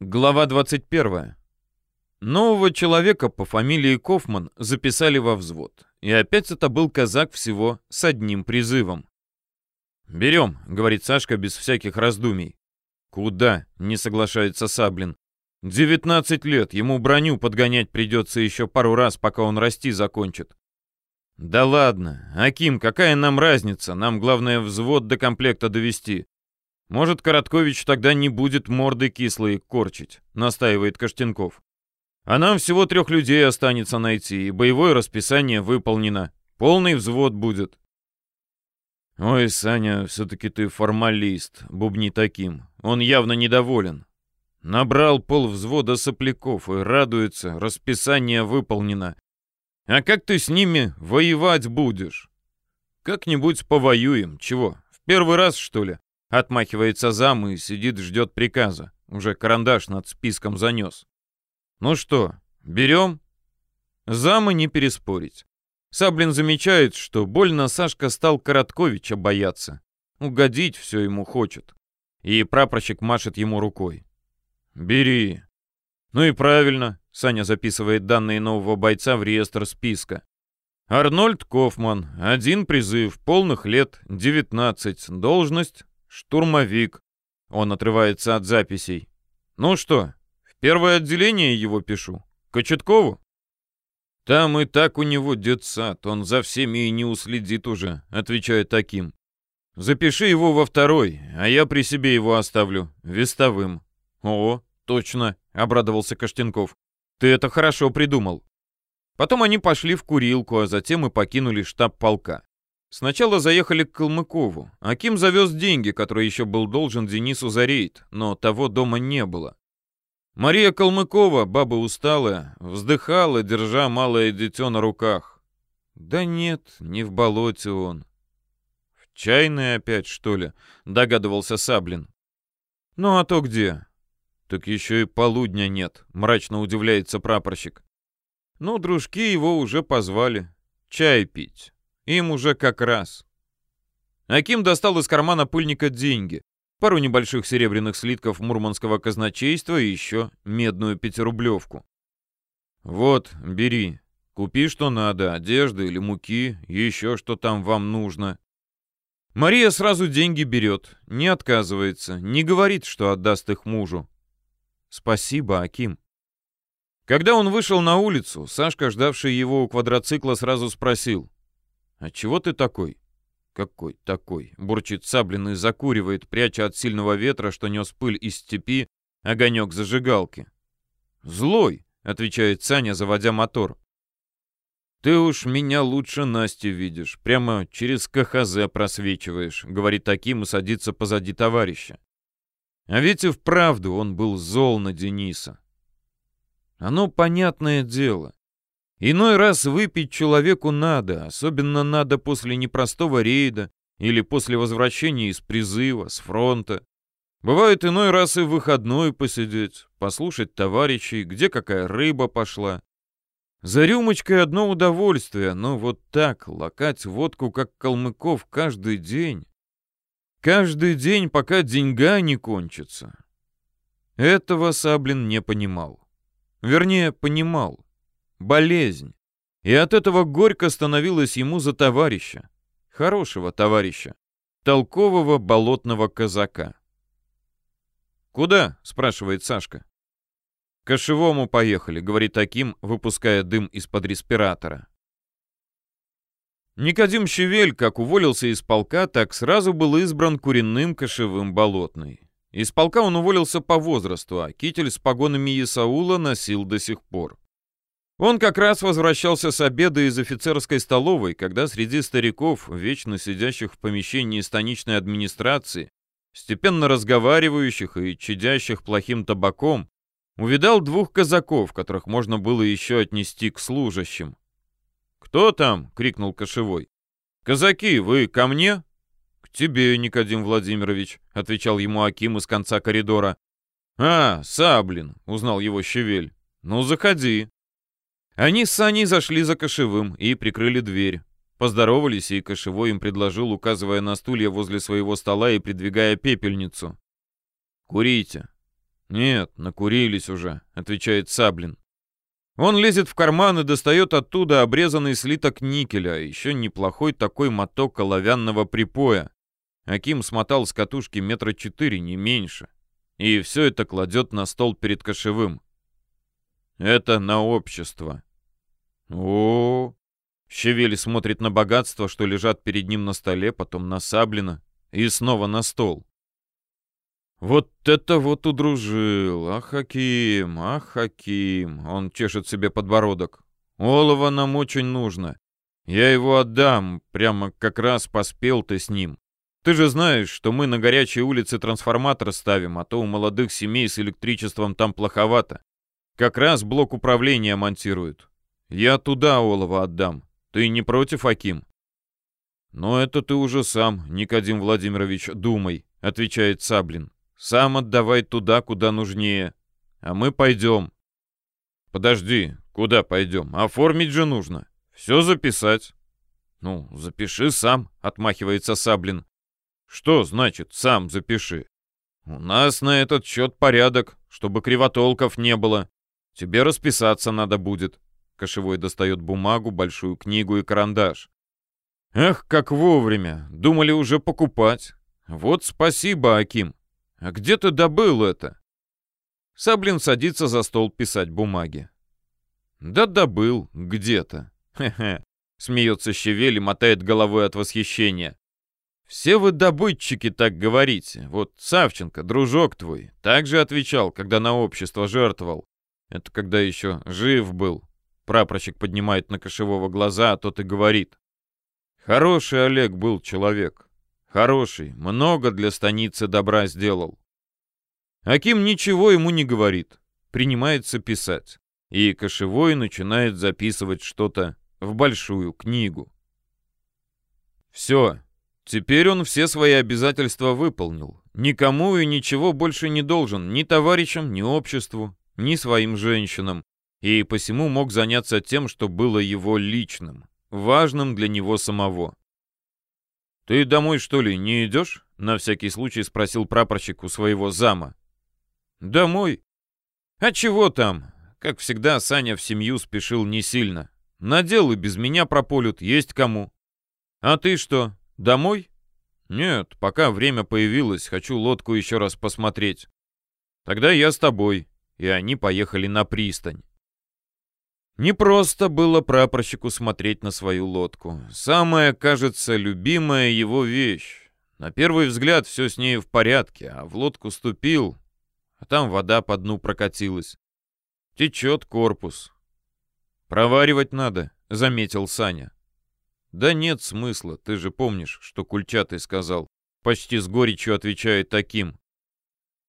Глава 21. Нового человека по фамилии Кофман записали во взвод. И опять это был казак всего с одним призывом. «Берем», — говорит Сашка без всяких раздумий. «Куда?» — не соглашается Саблин. «Девятнадцать лет, ему броню подгонять придется еще пару раз, пока он расти закончит». «Да ладно, Аким, какая нам разница? Нам главное взвод до комплекта довести. Может, Короткович тогда не будет морды кислые корчить, настаивает Каштенков. А нам всего трех людей останется найти, и боевое расписание выполнено. Полный взвод будет. Ой, Саня, все-таки ты формалист, бубни таким. Он явно недоволен. Набрал пол взвода сопляков и радуется, расписание выполнено. А как ты с ними воевать будешь? Как-нибудь повоюем, чего? В первый раз, что ли? Отмахивается зам и сидит, ждет приказа. Уже карандаш над списком занес. Ну что, берем? Замы не переспорить. Саблин замечает, что больно Сашка стал Коротковича бояться. Угодить все ему хочет. И прапорщик машет ему рукой. «Бери». «Ну и правильно», — Саня записывает данные нового бойца в реестр списка. Арнольд Кофман, один призыв, полных лет, 19, должность «Штурмовик». Он отрывается от записей. «Ну что, в первое отделение его пишу? Кочеткову?» «Там и так у него детсад, он за всеми и не уследит уже», — отвечает таким. «Запиши его во второй, а я при себе его оставлю, вестовым». «О, точно», — обрадовался Каштенков. «Ты это хорошо придумал». Потом они пошли в курилку, а затем и покинули штаб полка. Сначала заехали к Калмыкову. Аким завез деньги, которые еще был должен Денису за рейд, но того дома не было. Мария Калмыкова, баба усталая, вздыхала, держа малое дитё на руках. Да нет, не в болоте он. В чайной опять, что ли, догадывался Саблин. Ну а то где? Так еще и полудня нет, мрачно удивляется прапорщик. Ну, дружки его уже позвали. Чай пить. Им уже как раз. Аким достал из кармана пыльника деньги. Пару небольших серебряных слитков мурманского казначейства и еще медную пятирублевку. «Вот, бери. Купи, что надо, одежды или муки, еще что там вам нужно». Мария сразу деньги берет, не отказывается, не говорит, что отдаст их мужу. «Спасибо, Аким». Когда он вышел на улицу, Сашка, ждавший его у квадроцикла, сразу спросил. «А чего ты такой?» «Какой такой?» — бурчит Саблин и закуривает, пряча от сильного ветра, что нес пыль из степи, огонек зажигалки. «Злой!» — отвечает Саня, заводя мотор. «Ты уж меня лучше Насти видишь, прямо через КХЗ просвечиваешь», — говорит таким и садится позади товарища. А ведь и вправду он был зол на Дениса. Оно понятное дело. Иной раз выпить человеку надо, особенно надо после непростого рейда или после возвращения из призыва, с фронта. Бывает иной раз и в выходной посидеть, послушать товарищей, где какая рыба пошла. За рюмочкой одно удовольствие, но вот так лакать водку, как Калмыков, каждый день. Каждый день, пока деньга не кончится. Этого Саблин не понимал. Вернее, понимал болезнь. И от этого горько становилось ему за товарища. Хорошего товарища. Толкового болотного казака. «Куда?» — спрашивает Сашка. «К кошевому поехали», — говорит таким, выпуская дым из-под респиратора. Никодим Щевель, как уволился из полка, так сразу был избран куренным кошевым болотный. Из полка он уволился по возрасту, а китель с погонами Исаула носил до сих пор. Он как раз возвращался с обеда из офицерской столовой, когда среди стариков, вечно сидящих в помещении станичной администрации, степенно разговаривающих и чадящих плохим табаком, увидал двух казаков, которых можно было еще отнести к служащим. «Кто там?» — крикнул Кошевой. «Казаки, вы ко мне?» «К тебе, Никодим Владимирович», — отвечал ему Аким из конца коридора. «А, Саблин», — узнал его Щевель. «Ну, заходи». Они с Саней зашли за кошевым и прикрыли дверь. Поздоровались, и кошевой им предложил, указывая на стулья возле своего стола и придвигая пепельницу. «Курите». «Нет, накурились уже», — отвечает Саблин. Он лезет в карман и достает оттуда обрезанный слиток никеля, еще неплохой такой моток оловянного припоя. Аким смотал с катушки метра четыре, не меньше. И все это кладет на стол перед кошевым. Это на общество. О, -о. Щавель смотрит на богатства, что лежат перед ним на столе, потом на Саблина и снова на стол. Вот это вот удружил. Ах, Хаким, ах, Хаким. Он чешет себе подбородок. Олова нам очень нужно. Я его отдам. Прямо как раз поспел ты с ним. Ты же знаешь, что мы на горячей улице трансформатор ставим, а то у молодых семей с электричеством там плоховато. Как раз блок управления монтируют. Я туда олова отдам. Ты не против, Аким? Но это ты уже сам, Никодим Владимирович, думай, отвечает Саблин. Сам отдавай туда, куда нужнее. А мы пойдем. Подожди, куда пойдем? Оформить же нужно. Все записать. Ну, запиши сам, отмахивается Саблин. Что значит «сам запиши»? У нас на этот счет порядок, чтобы кривотолков не было. Тебе расписаться надо будет. Кошевой достает бумагу, большую книгу и карандаш. Эх, как вовремя. Думали уже покупать. Вот спасибо, Аким. А где ты добыл это? Саблин садится за стол писать бумаги. Да добыл где-то. Хе-хе. Смеется Щавель и мотает головой от восхищения. Все вы добытчики так говорите. Вот Савченко, дружок твой, также отвечал, когда на общество жертвовал. Это когда еще жив был. Прапорщик поднимает на кошевого глаза, а тот и говорит. Хороший Олег был человек. Хороший, много для станицы добра сделал. Аким ничего ему не говорит, принимается писать. И кошевой начинает записывать что-то в большую книгу. Все, теперь он все свои обязательства выполнил. Никому и ничего больше не должен, ни товарищам, ни обществу, ни своим женщинам. И посему мог заняться тем, что было его личным, важным для него самого. «Ты домой, что ли, не идешь?» — на всякий случай спросил прапорщик у своего зама. «Домой? А чего там? Как всегда, Саня в семью спешил не сильно. Надел и без меня прополют, есть кому. А ты что, домой?» «Нет, пока время появилось, хочу лодку еще раз посмотреть. Тогда я с тобой». И они поехали на пристань. Не просто было прапорщику смотреть на свою лодку. Самая, кажется, любимая его вещь. На первый взгляд все с ней в порядке, а в лодку ступил, а там вода по дну прокатилась. Течет корпус. «Проваривать надо», — заметил Саня. «Да нет смысла, ты же помнишь, что Кульчатый сказал». Почти с горечью отвечает таким.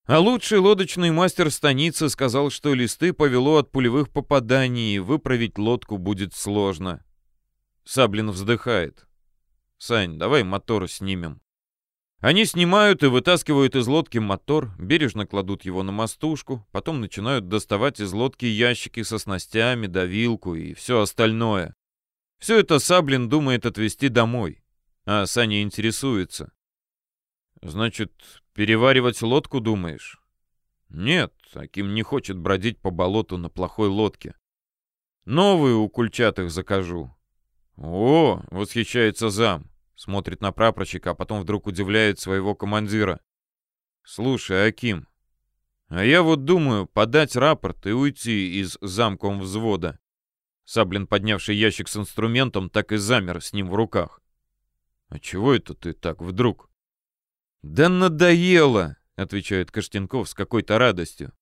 А лучший лодочный мастер станицы сказал, что листы повело от пулевых попаданий, и выправить лодку будет сложно. Саблин вздыхает. «Сань, давай мотор снимем». Они снимают и вытаскивают из лодки мотор, бережно кладут его на мостушку, потом начинают доставать из лодки ящики со снастями, давилку и все остальное. Все это Саблин думает отвезти домой, а Саня интересуется. «Значит, переваривать лодку, думаешь?» «Нет, Аким не хочет бродить по болоту на плохой лодке. Новую у кульчатых закажу». «О!» — восхищается зам. Смотрит на прапорщика, а потом вдруг удивляет своего командира. «Слушай, Аким, а я вот думаю подать рапорт и уйти из замком взвода». Саблин, поднявший ящик с инструментом, так и замер с ним в руках. «А чего это ты так вдруг?» «Да надоело!» — отвечает Каштенков с какой-то радостью.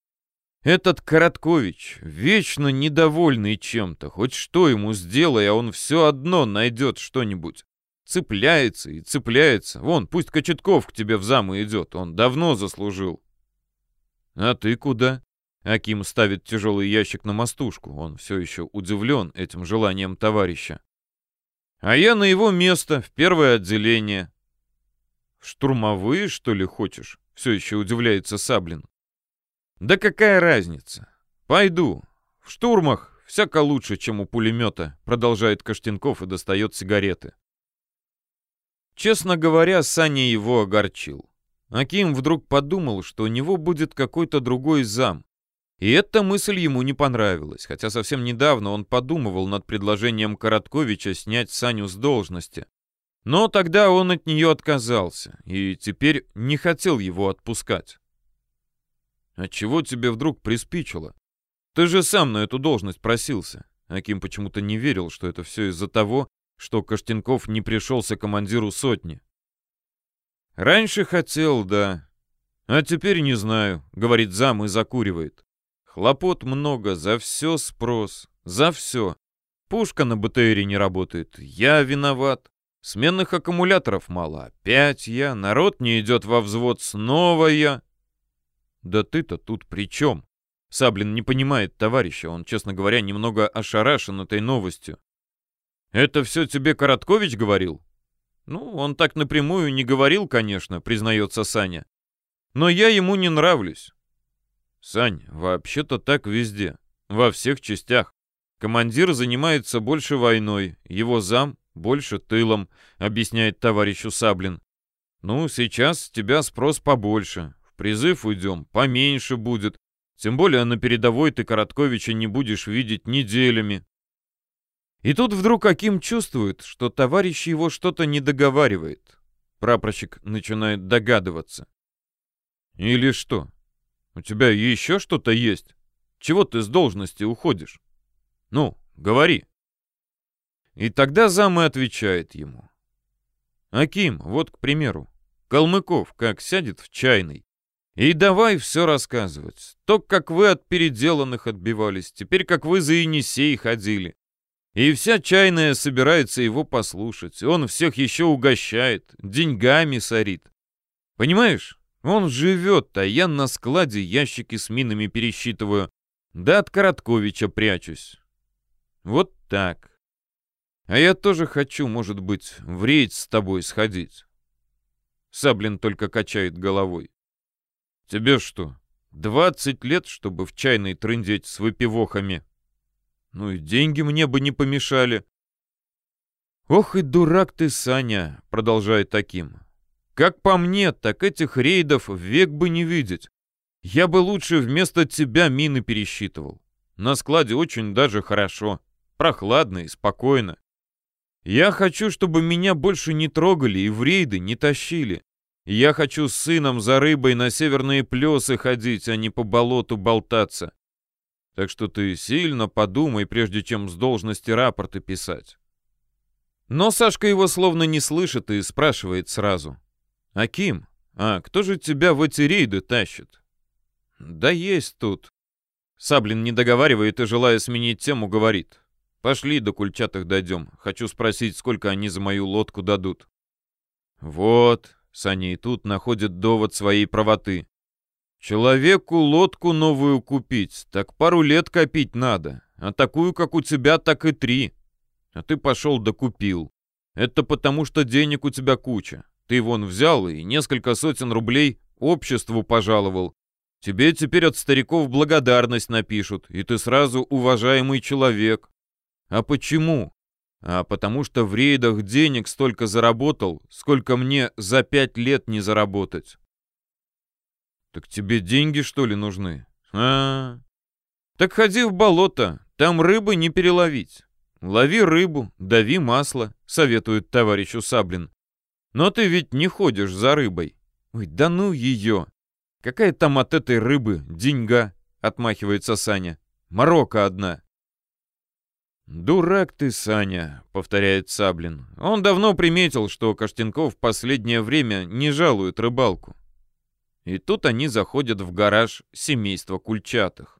«Этот Короткович, вечно недовольный чем-то, хоть что ему сделай, а он все одно найдет что-нибудь. Цепляется и цепляется. Вон, пусть Кочетков к тебе в замы идет, он давно заслужил». «А ты куда?» Аким ставит тяжелый ящик на мостушку. Он все еще удивлен этим желанием товарища. «А я на его место, в первое отделение. «Штурмовые, что ли, хочешь?» — все еще удивляется Саблин. «Да какая разница? Пойду. В штурмах всяко лучше, чем у пулемета», — продолжает Каштенков и достает сигареты. Честно говоря, Саня его огорчил. Аким вдруг подумал, что у него будет какой-то другой зам. И эта мысль ему не понравилась, хотя совсем недавно он подумывал над предложением Коротковича снять Саню с должности. Но тогда он от нее отказался и теперь не хотел его отпускать. «А чего тебе вдруг приспичило? Ты же сам на эту должность просился». Аким почему-то не верил, что это все из-за того, что Каштенков не пришелся командиру сотни. «Раньше хотел, да. А теперь не знаю», — говорит зам и закуривает. «Хлопот много, за все спрос, за все. Пушка на БТРе не работает, я виноват. Сменных аккумуляторов мало, опять я. Народ не идет во взвод, снова я». «Да ты-то тут при чем?» Саблин не понимает товарища, он, честно говоря, немного ошарашен этой новостью. «Это все тебе Короткович говорил?» «Ну, он так напрямую не говорил, конечно», — признается Саня. «Но я ему не нравлюсь». «Сань, вообще-то так везде, во всех частях. Командир занимается больше войной, его зам больше тылом», — объясняет товарищу Саблин. «Ну, сейчас с тебя спрос побольше. В призыв уйдем, поменьше будет. Тем более на передовой ты Коротковича не будешь видеть неделями. И тут вдруг Аким чувствует, что товарищ его что-то не договаривает. Прапорщик начинает догадываться. Или что? У тебя еще что-то есть? Чего ты с должности уходишь? Ну, говори. И тогда зам и отвечает ему. Аким, вот, к примеру, Калмыков как сядет в чайный. И давай все рассказывать. То, как вы от переделанных отбивались, теперь как вы за Енисей ходили. И вся чайная собирается его послушать. Он всех еще угощает, деньгами сорит. Понимаешь, он живет, а я на складе ящики с минами пересчитываю. Да от Коротковича прячусь. Вот так. А я тоже хочу, может быть, в рейд с тобой сходить. Саблин только качает головой. Тебе что, двадцать лет, чтобы в чайной трындеть с выпивохами? Ну и деньги мне бы не помешали. «Ох и дурак ты, Саня!» — продолжает таким. «Как по мне, так этих рейдов век бы не видеть. Я бы лучше вместо тебя мины пересчитывал. На складе очень даже хорошо. Прохладно и спокойно. Я хочу, чтобы меня больше не трогали и в рейды не тащили. Я хочу с сыном за рыбой на северные плесы ходить, а не по болоту болтаться. Так что ты сильно подумай, прежде чем с должности рапорты писать. Но Сашка его словно не слышит и спрашивает сразу. «Аким, а кто же тебя в эти рейды тащит?» «Да есть тут». Саблин не договаривает и, желая сменить тему, говорит. «Пошли до кульчатых дойдем. Хочу спросить, сколько они за мою лодку дадут». «Вот», — Саня и тут находит довод своей правоты. Человеку лодку новую купить, так пару лет копить надо. А такую, как у тебя, так и три. А ты пошел да купил. Это потому, что денег у тебя куча. Ты вон взял и несколько сотен рублей обществу пожаловал. Тебе теперь от стариков благодарность напишут, и ты сразу уважаемый человек. А почему? А потому что в рейдах денег столько заработал, сколько мне за пять лет не заработать. «Так тебе деньги, что ли, нужны?» а, -а, -а. «Так ходи в болото, там рыбы не переловить. Лови рыбу, дави масло», — советует товарищу Саблин. «Но ты ведь не ходишь за рыбой». «Ой, да ну ее! Какая там от этой рыбы деньга?» — отмахивается Саня. «Марокко одна». «Дурак ты, Саня», — повторяет Саблин. Он давно приметил, что Каштенков в последнее время не жалует рыбалку. И тут они заходят в гараж семейства Кульчатых.